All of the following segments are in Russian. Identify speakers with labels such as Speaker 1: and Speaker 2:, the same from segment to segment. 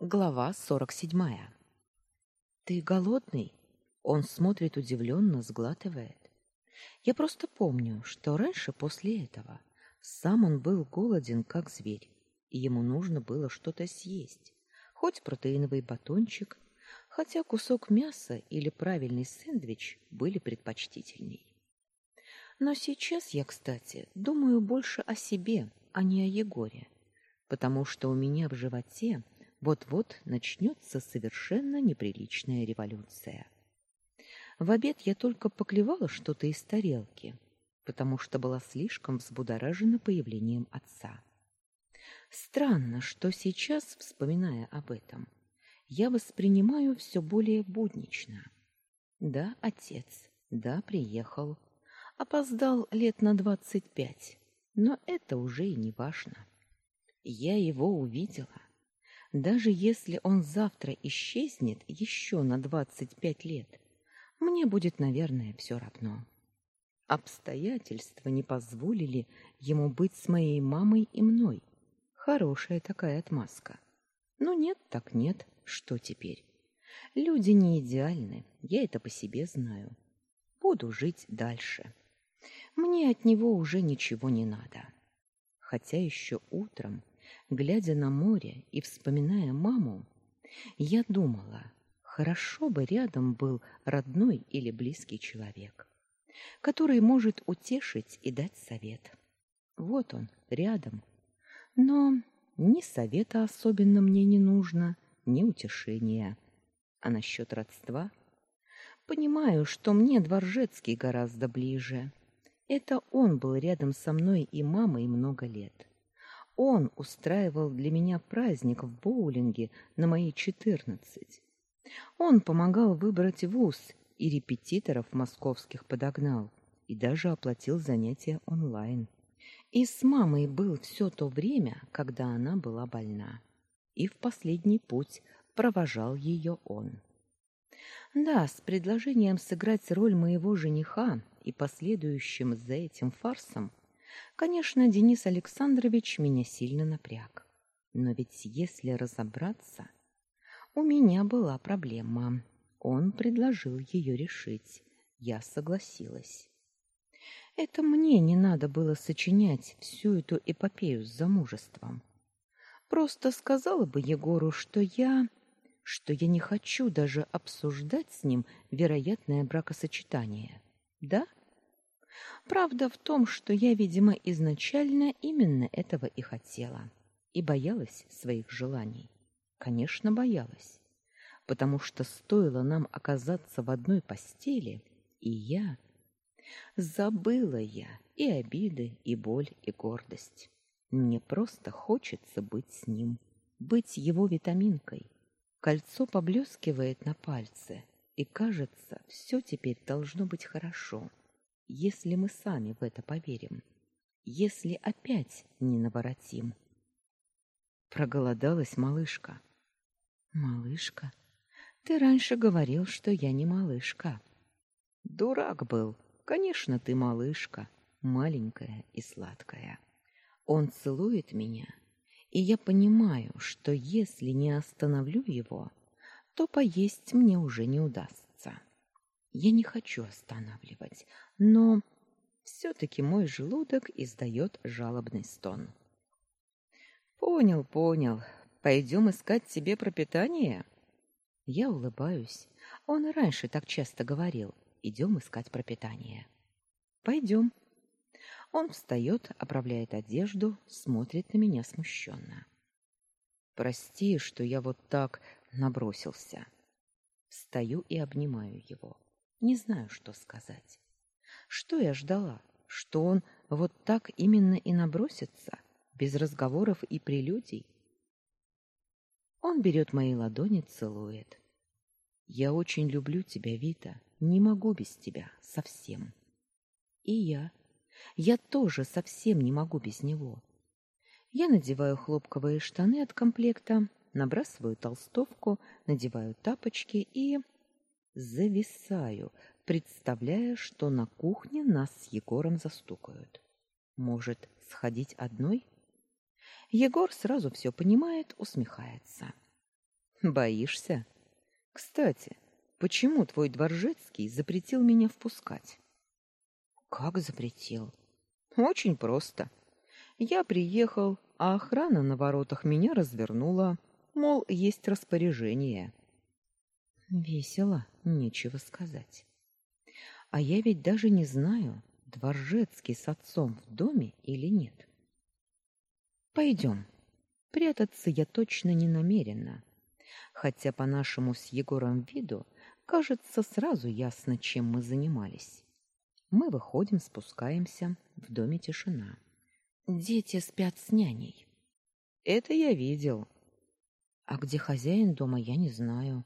Speaker 1: Глава 47. Ты голодный? Он смотрит удивленно, сглатывает. Я просто помню, что раньше после этого сам он был голоден, как зверь, и ему нужно было что-то съесть, хоть протеиновый батончик, хотя кусок мяса или правильный сэндвич были предпочтительней. Но сейчас я, кстати, думаю больше о себе, а не о Егоре, потому что у меня в животе вот-вот начнется совершенно неприличная революция. В обед я только поклевала что-то из тарелки, потому что была слишком взбудоражена появлением отца. Странно, что сейчас, вспоминая об этом, я воспринимаю все более буднично. Да, отец, да, приехал. Опоздал лет на двадцать пять, но это уже и не важно. Я его увидела. Даже если он завтра исчезнет еще на двадцать пять лет, мне будет, наверное, все равно. Обстоятельства не позволили ему быть с моей мамой и мной. Хорошая такая отмазка. Но нет, так нет. Что теперь? Люди не идеальны, я это по себе знаю. Буду жить дальше. Мне от него уже ничего не надо. Хотя еще утром Глядя на море и вспоминая маму, я думала, хорошо бы рядом был родной или близкий человек, который может утешить и дать совет. Вот он, рядом. Но ни совета особенно мне не нужно, ни утешения. А насчет родства? Понимаю, что мне Дворжецкий гораздо ближе. Это он был рядом со мной и мамой много лет. Он устраивал для меня праздник в боулинге на мои четырнадцать. Он помогал выбрать вуз и репетиторов московских подогнал, и даже оплатил занятия онлайн. И с мамой был все то время, когда она была больна. И в последний путь провожал ее он. Да, с предложением сыграть роль моего жениха и последующим за этим фарсом Конечно, Денис Александрович меня сильно напряг. Но ведь если разобраться, у меня была проблема. Он предложил ее решить. Я согласилась. Это мне не надо было сочинять всю эту эпопею с замужеством. Просто сказала бы Егору, что я что я не хочу даже обсуждать с ним вероятное бракосочетание. Да? Правда в том, что я, видимо, изначально именно этого и хотела и боялась своих желаний. Конечно, боялась, потому что стоило нам оказаться в одной постели, и я забыла я и обиды, и боль, и гордость. Мне просто хочется быть с ним, быть его витаминкой. Кольцо поблескивает на пальце, и кажется, все теперь должно быть хорошо если мы сами в это поверим, если опять не наворотим. Проголодалась малышка. Малышка, ты раньше говорил, что я не малышка. Дурак был. Конечно, ты малышка, маленькая и сладкая. Он целует меня, и я понимаю, что если не остановлю его, то поесть мне уже не удастся. Я не хочу останавливать, но все таки мой желудок издает жалобный стон. Понял, понял. Пойдем искать себе пропитание. Я улыбаюсь. Он и раньше так часто говорил: идем искать пропитание. Пойдем. Он встает, оправляет одежду, смотрит на меня смущенно. Прости, что я вот так набросился. Встаю и обнимаю его. Не знаю, что сказать. Что я ждала? Что он вот так именно и набросится, без разговоров и прелюдий? Он берет мои ладони, целует. Я очень люблю тебя, Вита. Не могу без тебя совсем. И я. Я тоже совсем не могу без него. Я надеваю хлопковые штаны от комплекта, набрасываю толстовку, надеваю тапочки и зависаю, представляя, что на кухне нас с Егором застукают. Может, сходить одной? Егор сразу все понимает, усмехается. Боишься? Кстати, почему твой дворжецкий запретил меня впускать?
Speaker 2: Как запретил?
Speaker 1: Очень просто. Я приехал, а охрана на воротах меня развернула, мол, есть распоряжение.
Speaker 2: Весело, нечего сказать. А я ведь даже не знаю, Дворжецкий с отцом в доме или нет. Пойдем. Прятаться я точно не намерена. Хотя по нашему с Егором виду, кажется, сразу ясно, чем мы занимались. Мы выходим, спускаемся, в доме тишина. Дети спят с няней.
Speaker 1: Это я видел.
Speaker 2: А где хозяин дома, я не знаю.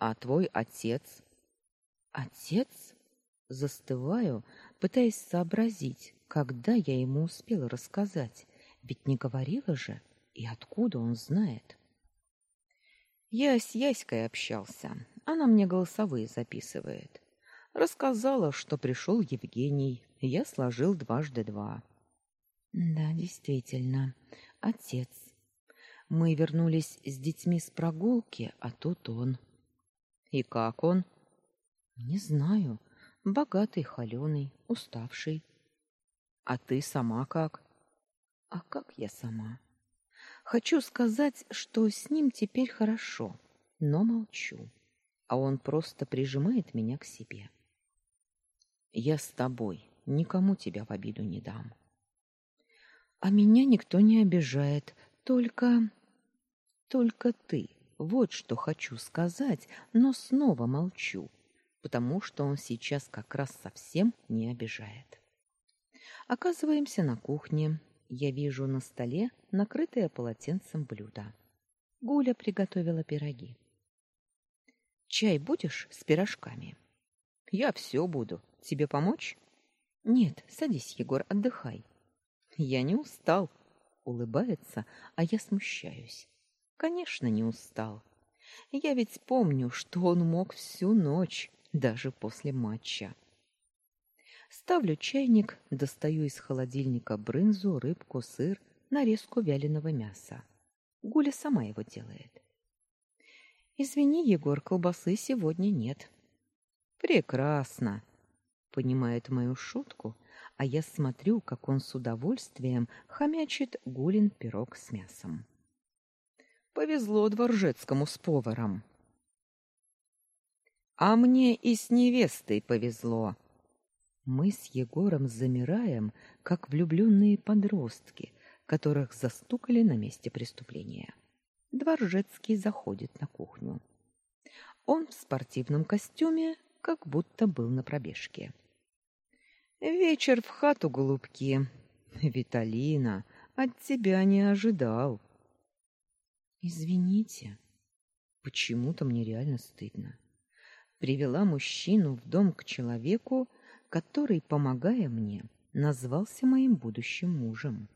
Speaker 1: А твой отец?
Speaker 2: Отец? Застываю, пытаясь сообразить, когда я ему успела рассказать, ведь не говорила же, и откуда он знает.
Speaker 1: Я с Яськой общался. Она мне голосовые записывает. Рассказала, что пришел Евгений. Я сложил дважды два.
Speaker 2: Да, действительно, отец. Мы вернулись с детьми с прогулки, а тут он.
Speaker 1: И как он?
Speaker 2: Не знаю. Богатый, холеный, уставший.
Speaker 1: А ты сама как?
Speaker 2: А как я сама? Хочу сказать, что с ним теперь хорошо, но молчу. А он просто прижимает меня к себе.
Speaker 1: Я с тобой, никому тебя в обиду не дам.
Speaker 2: А меня никто не обижает, только только ты. Вот что хочу сказать, но снова молчу, потому что он сейчас как раз совсем не обижает. Оказываемся на кухне. Я вижу на столе накрытое полотенцем блюдо. Гуля приготовила пироги. Чай будешь с пирожками?
Speaker 1: Я все буду. Тебе помочь?
Speaker 2: Нет, садись, Егор, отдыхай.
Speaker 1: Я не устал,
Speaker 2: улыбается, а я смущаюсь.
Speaker 1: Конечно, не устал. Я ведь помню, что он мог всю ночь, даже после матча. Ставлю чайник, достаю из холодильника брынзу, рыбку, сыр, нарезку вяленого мяса. Гуля сама его делает. Извини, Егор, колбасы сегодня нет. Прекрасно. Понимает мою шутку, а я смотрю, как он с удовольствием хомячит Гулин пирог с мясом. Повезло дворжецкому с поваром. А мне и с невестой повезло. Мы с Егором замираем, как влюбленные подростки, которых застукали на месте преступления. Дворжецкий заходит на кухню. Он в спортивном костюме, как будто был на пробежке. Вечер в хату, голубки. Виталина, от тебя не ожидал.
Speaker 2: Извините.
Speaker 1: Почему-то мне реально стыдно. Привела мужчину в дом к человеку, который, помогая мне, назвался моим будущим мужем.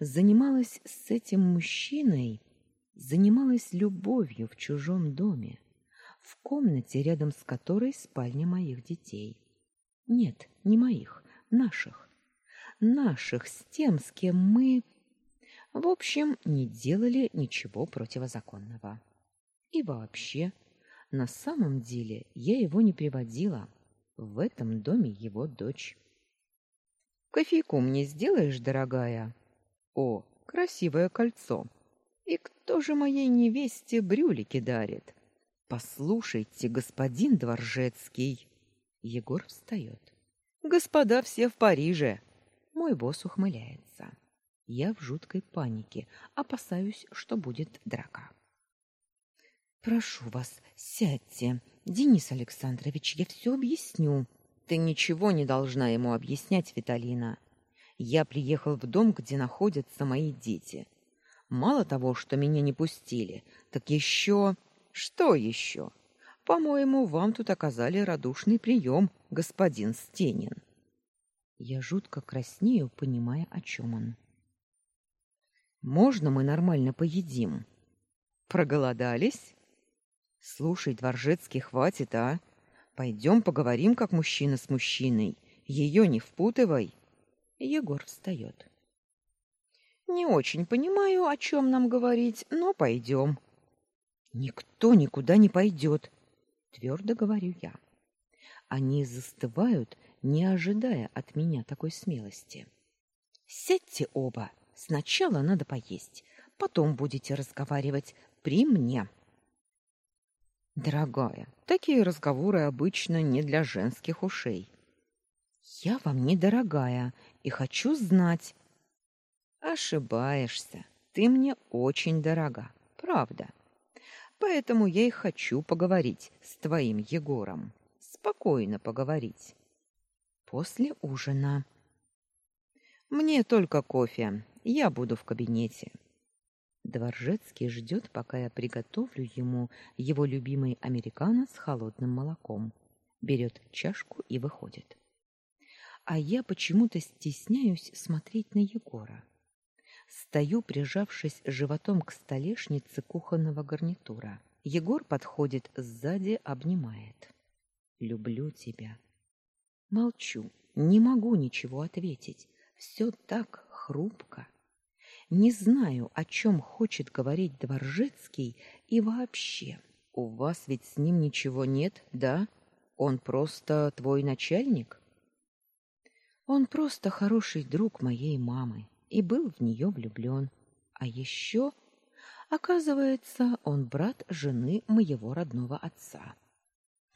Speaker 1: Занималась с этим мужчиной, занималась любовью в чужом доме, в комнате, рядом с которой спальня моих детей. Нет, не моих, наших. Наших с тем, с кем мы в общем, не делали ничего противозаконного. И вообще, на самом деле, я его не приводила. В этом доме его дочь. Кофейку мне сделаешь, дорогая? О, красивое кольцо. И кто же моей невесте брюлики дарит? Послушайте, господин Дворжецкий. Егор встает. Господа все в Париже. Мой босс ухмыляется. Я в жуткой панике, опасаюсь, что будет драка.
Speaker 2: Прошу вас, сядьте. Денис Александрович, я все объясню.
Speaker 1: Ты ничего не должна ему объяснять, Виталина. Я приехал в дом, где находятся мои дети. Мало того, что меня не пустили, так еще... Что еще? По-моему, вам тут оказали радушный прием, господин Стенин.
Speaker 2: Я жутко краснею, понимая, о чем он.
Speaker 1: Можно мы нормально поедим? Проголодались? Слушай, Дворжецкий, хватит, а? Пойдем поговорим, как мужчина с мужчиной. Ее не впутывай. Егор встает. Не очень понимаю, о чем нам говорить, но пойдем. Никто никуда не пойдет, твердо говорю я. Они застывают, не ожидая от меня такой смелости. Сядьте оба. Сначала надо поесть, потом будете разговаривать при мне. Дорогая, такие разговоры обычно не для женских ушей. Я вам не дорогая и хочу знать. Ошибаешься. Ты мне очень дорога, правда. Поэтому я и хочу поговорить с твоим Егором. Спокойно поговорить. После ужина. Мне только кофе. Я буду в кабинете. Дворжецкий ждет, пока я приготовлю ему его любимый американо с холодным молоком. Берет чашку и выходит. А я почему-то стесняюсь смотреть на Егора. Стою, прижавшись животом к столешнице кухонного гарнитура. Егор подходит сзади, обнимает. Люблю тебя. Молчу, не могу ничего ответить. Все так хрупко. Не знаю, о чем хочет говорить Дворжецкий и вообще. У вас ведь с ним ничего нет, да? Он просто твой начальник? Он просто хороший друг моей мамы и был в нее влюблен. А еще, оказывается, он брат жены моего родного отца.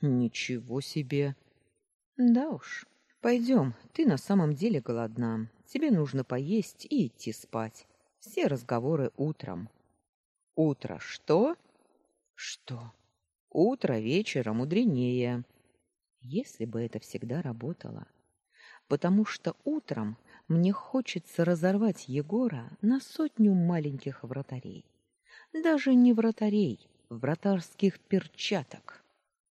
Speaker 1: Ничего себе. Да уж. Пойдем, ты на самом деле голодна. Тебе нужно поесть и идти спать. Все разговоры утром. Утро что? Что? Утро вечера мудренее. Если бы это всегда работало. Потому что утром мне хочется разорвать Егора на сотню маленьких вратарей. Даже не вратарей, вратарских перчаток.